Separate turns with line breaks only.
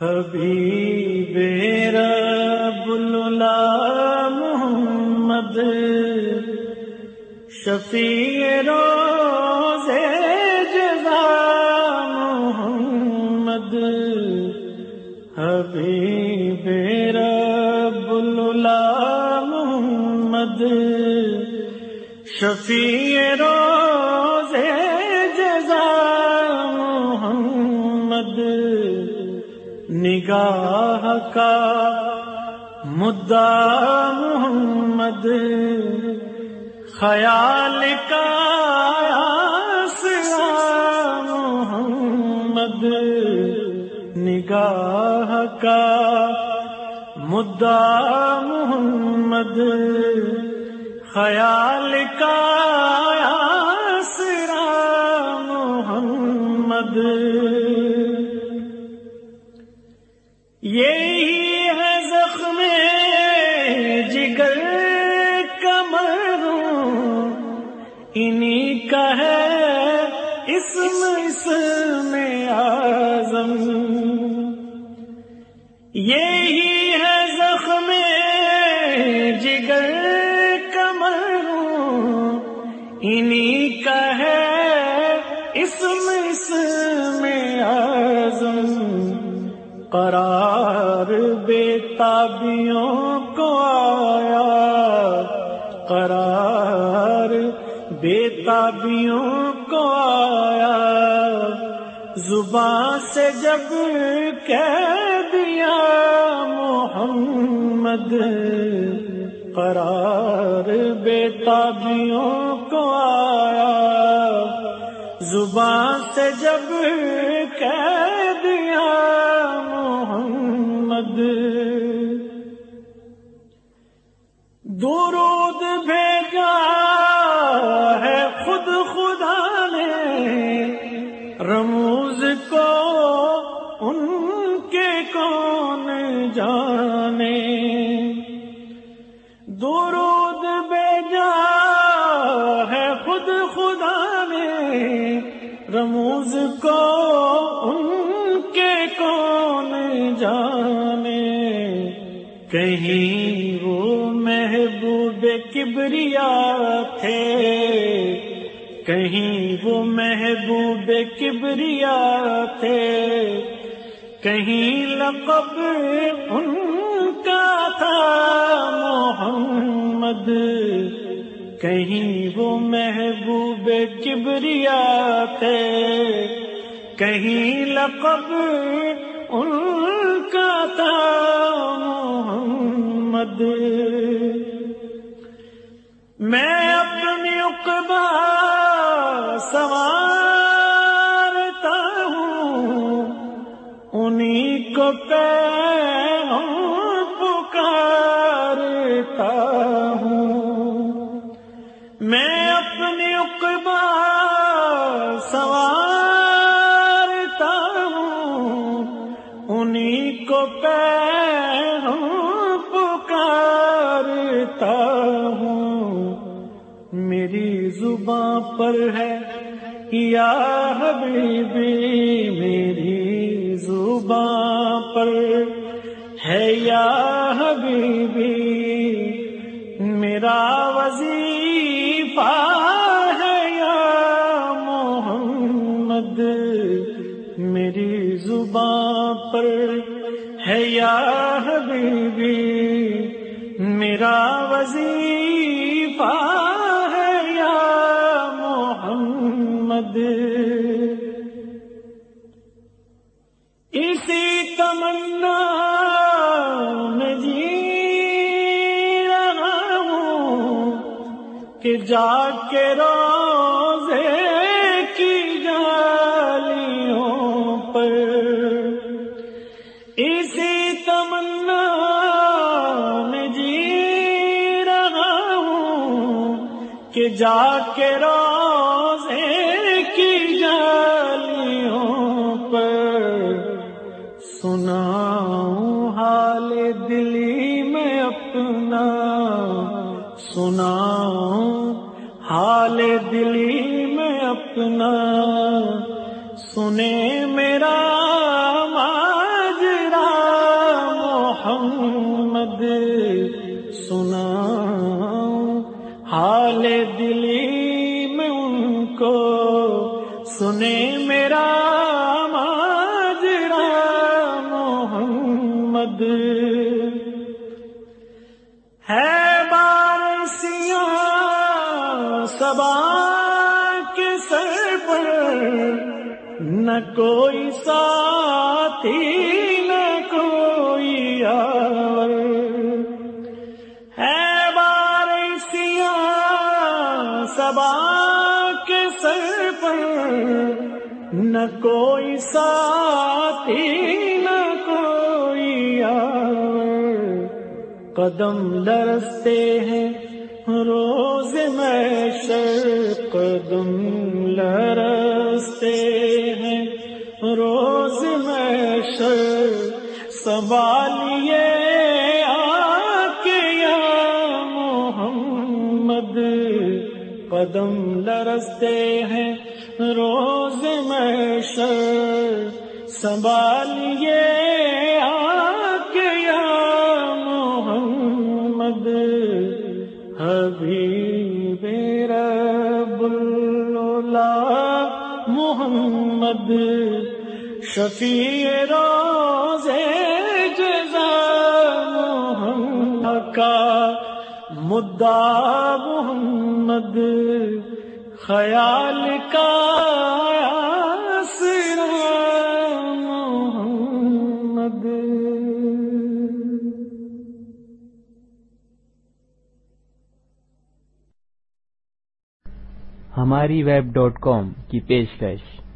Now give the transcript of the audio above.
حبیب رب بلا محمد شفیع روز جزا محمد۔ حبیب رب بلا محمد شفیع روز نگاہ کا مدعا محمد خیال کا محمد نگاہ کا مدعا محمد خیال کا انہیں کا ہے اسم اسم آزم یہی ہے زخم جگر کمر انہیں کا ہے اسم اسم آزم قرار زبان سے جب کہہ دیا محمد، قرار بے تابیوں کو آیا۔ زبان سے جب کہہ دیا محمد درود خود خدا نے رموز کو ان کے کون جانے؟ کہیں وہ محبوب کبریا تھے؟ کہیں وہ محبوب کبریا تھے؟ کہیں لقب ان کا تھا محمد؟ کہیں وہ محبوب کبریا تھے کہیں لقب ان کا تھا محمد۔ میں اپنی اقبا سوارتا ہوں انہیں کو پکارتا پر ہے یا حبیبی میری زباں پر ہے یا حبیبی میرا وظیفہ ہے یا محمد میری زباں پر ہے یا حبیبی میرا وظیفہ کہ جا کے روزے کی جالیوں پر۔ اسی تمنا میں جی رہا ہوں کہ جا کے روزے کی جالیوں پر۔ سناؤں حال دلی میں اپنا سنا، حال دلی میں اپنا، سنے میرا ماجرا محمد، سنا۔ حال دلی میں ان کو، سنے میرا ماجرا محمد۔ سبا کے سر پر نہ کوئی ساتھی، نہ کوئی آور۔ ہے بار بارسیاں سبا کے سر پر نہ کوئی ساتھی، نہ کوئی آور۔ قدم لرستے ہیں روز میں شر قدم لرستے ہیں۔ روز میں شر سنبھالیے یا محمد قدم لرستے ہیں۔ روز میں شر سنبھالیے شفیع روز جزا محمد کا مدعا محمد، خیال کا محمد۔
ہماری ویب ڈاٹ کام کی پیشکش۔